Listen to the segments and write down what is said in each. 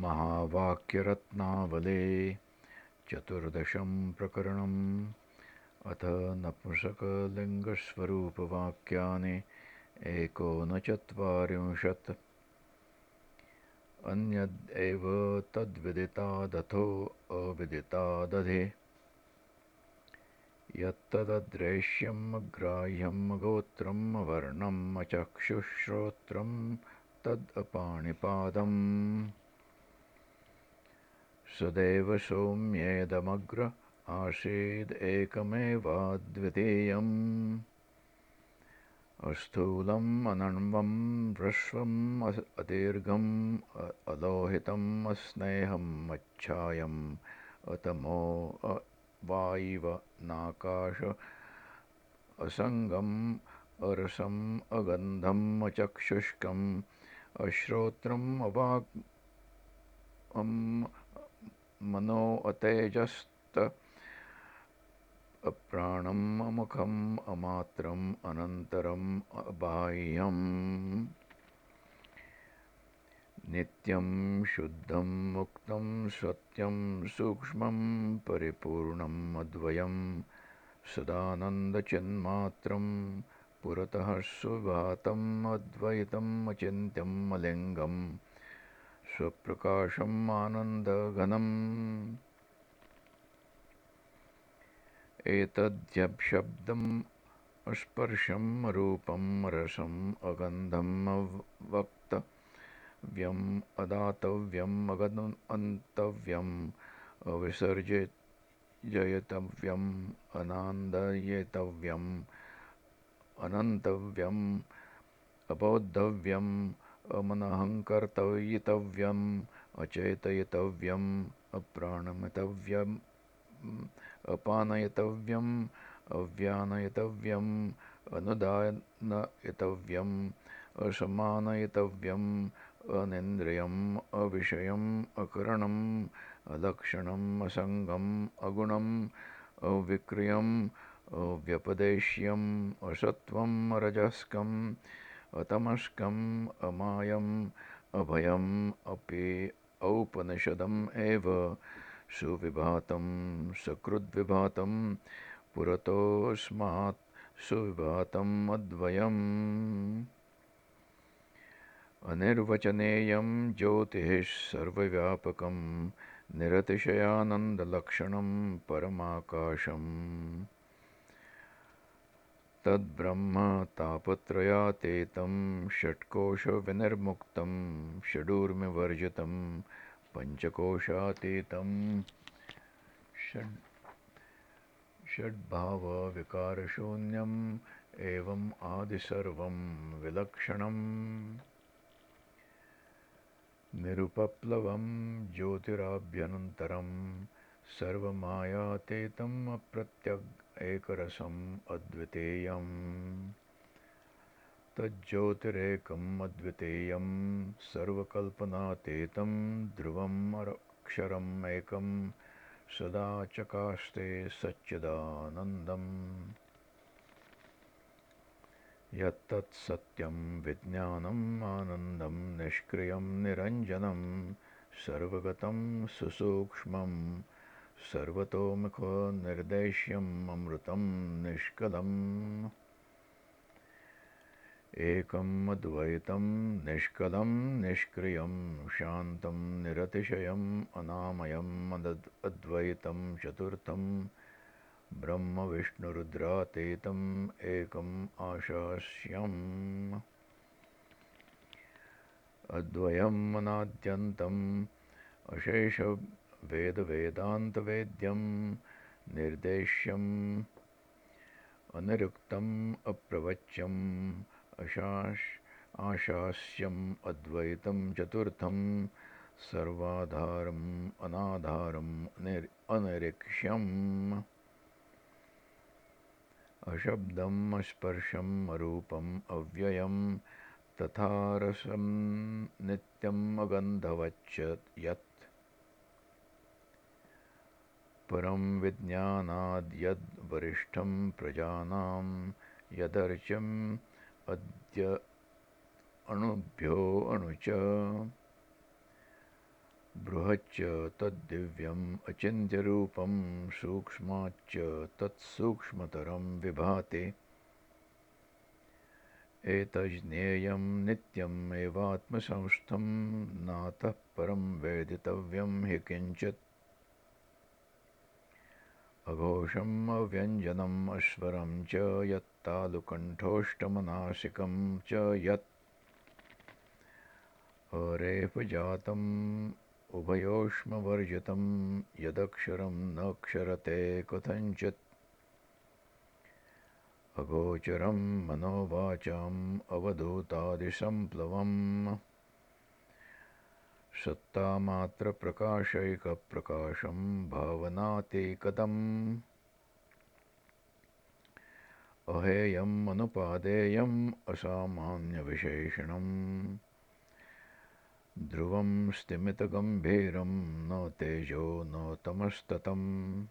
महावाक्यरत्नावले। चतुर्दशं प्रकरणम्। अथ नपुंसकलिङ्गस्वरूपवाक्यानि। एकोनचत्वारिंशत्। अन्यदेव तद्विदितादथो अविदितादधे। यत्तदद्रेश्यम् अग्राह्यं गोत्रम् वर्णम् अचक्षुश्रोत्रम् तदपाणिपादम् सदैव सौम्येदमग्र आसीदेकमेवाद्वितीयम् अस्थूलम् अनण्वं ह्रस्वम् अदीर्घम् अलोहितम् अस्नेहम् अच्छायम् अतमो वायिव नाकाश असङ्गम् अरसम् अगन्धम् अचक्षुष्कम् अश्रोत्रम् अवाक् मनो अतेजस्त। अप्राणम् अमुखम् अमात्रम् अनन्तरम् अबाह्यम्। नित्यं शुद्धं मुक्तं सत्यं सूक्ष्मं परिपूर्णम् अद्वयं सदानन्दचिन्मात्रं पुरतः सुभातम् अद्वैतम् अचिन्त्यम् अलिङ्गम् स्वप्रकाशम् आनन्दघनम्। एतद्यशब्दम् अस्पर्शं रूपं रसम् अगन्धम् अवक्तव्यम् अदातव्यम् अगन्तव्यम् अविसर्जयितव्यम् अनान्दयितव्यम् अनन्तव्यम् अबोद्धव्यम् अमनहङ्कर्तयितव्यम् अचेतयितव्यम् अप्राणमितव्यम् अपानयितव्यम् अव्यानयितव्यम् अनुदानयितव्यम् असमानयितव्यम् अनिन्द्रियम् अविषयम् अकरणम् अलक्षणम् असङ्गम् अगुणम् अविक्रियम् अव्यपदेश्यम् असत्त्वम् अरजस्कम् अतमस्कम् अमायम् अभयम् अपि औपनिषदम् एव। सुविभातं सकृद्विभातं पुरतोऽस्मात् सुविभातम् अद्वयम्। अनिर्वचनेयं ज्योतिः सर्वव्यापकं निरतिशयानन्दलक्षणं परमाकाशम् तद्ब्रह्म तापत्रयातीतं षट्कोशविनिर्मुक्तं षडूर्मिवर्जितं पञ्चकोशातीतं षड् षड्भावविकारशून्यम् एवम् आदिसर्वं विलक्षणम् निरुपप्लवं ज्योतिराभ्यनन्तरं सर्वमायातीतम् अप्रत्यग् एकरसम् अद्वितीयम्। तज्ज्योतिरेकम् अद्वितीयं सर्वकल्पनातीतं ध्रुवम् अक्षरम् एकम्। सदा चकास्ते सच्चिदानन्दम् यत्तत्सत्यं विज्ञानम् आनन्दं निष्क्रियं निरञ्जनं सर्वगतं सुसूक्ष्मम् सर्वतोमुखनिर्देश्यम् अमृतं निष्कलम्। एकम् अद्वैतं निष्कलं निष्क्रियं शान्तं निरतिशयम् अनामयम् अद्वैतं चतुर्थं ब्रह्मविष्णुरुद्रातीतम् एकम् आशास्यम्। अद्वयम् अनाद्यन्तम् अशेष वेदवेदान्तवेद्यं निर्देश्यम् अनिरुक्तम् अप्रवच्यम् अशाश् आशास्यम् अद्वैतं चतुर्थं सर्वाधारम् अनाधारम् निर् अनिरीक्ष्यम्। अशब्दम् अस्पर्शम् अरूपम् अव्ययम् तथा रसं नित्यम् अगन्धवच्च यत् परं विज्ञानाद्यद्वरिष्ठं प्रजानां अणु च। बृहच्च तद्दिव्यम् अचिन्त्यरूपं सूक्ष्माच्च तत्सूक्ष्मतरं विभाति। एतज्ज्ञेयं नित्यम् एवात्मसंस्थं नातः परं वेदितव्यं हि किञ्चित् अघोषम् अव्यञ्जनम् अश्वरं च यत्तालुकण्ठोष्टमनासिकं च यत् अरेफजातम् उभयोष्मवर्जितं यदक्षरं नक्षरते कथञ्चित्। अगोचरं मनोवाचाम् अवधूतादिसम्प्लवम् सत्तामात्रप्रकाशैकप्रकाशं भावनातीकदम्। अहेयम् अनुपादेयम् असामान्यविशेषणम्। ध्रुवं स्तिमितगम्भीरं न तेजो न तमस्ततम्।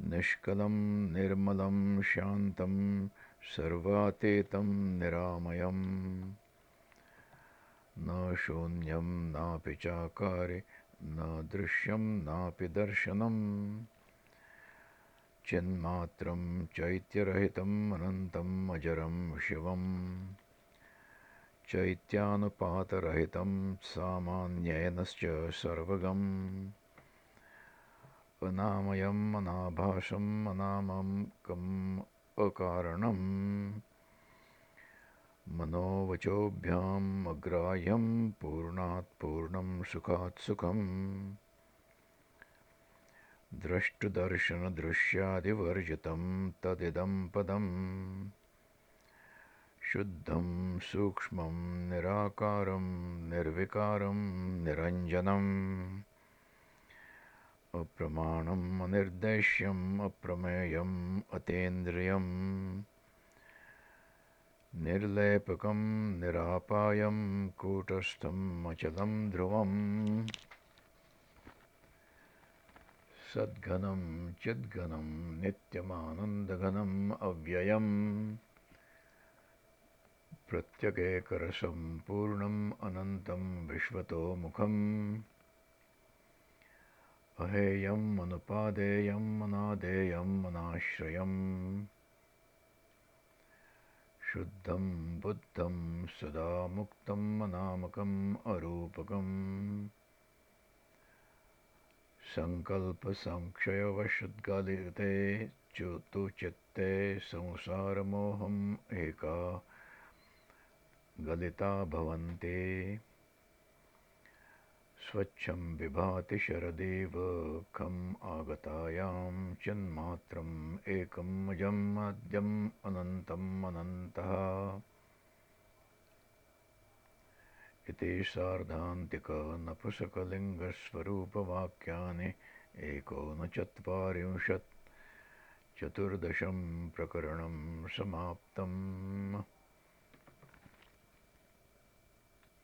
निष्कलं निर्मलं शान्तं सर्वातीतं निरामयम् न शून्यं नापि चाकारि न दृश्यं नापि दर्शनम्। चिन्मात्रं चैत्यरहितम् अनन्तम् अजरं शिवम्। चैत्यानुपातरहितं सामान्येनश्च सर्वगम्। अनामयम् अनाभासम् अनामं कम् अकारणम् मनोवचोभ्याम् अग्राह्यं पूर्णात् पूर्णं सुखात् सुखम्। द्रष्टुदर्शनदृश्यादिवर्जितं तदिदं पदम्। शुद्धं सूक्ष्मं निराकारं निर्विकारं निरञ्जनम्। अप्रमाणम् अनिर्देश्यम् अप्रमेयम् अतीन्द्रियम् निर्लेपकं निरापायं कूटस्थम् अचलं ध्रुवम् सद्घनं चिद्घनं नित्यमानन्दघनम् अव्ययम्। प्रत्यगेकरसं पूर्णम् अनन्तं विश्वतोमुखम्। अहेयम् अनुपादेयम् अनादेयम् अनाश्रयम् शुद्धं बुद्धं सदा मुक्तम् अनामकम् अरूपकम्। सङ्कल्पसंक्षयवशुद्गलिते तु चित्ते संसारमोहम् एका। गलिता भवन्ति। स्वच्छं विभाति शरदेव खम् आगतायां चिन्मात्रम् एकम् अजम् अद्यम् अनन्तम् अनन्तः। इति सार्धान्तिकनपुसकलिङ्गस्वरूपवाक्यानि एकोनचत्वारिंशत्। चतुर्दशं प्रकरणं समाप्तम्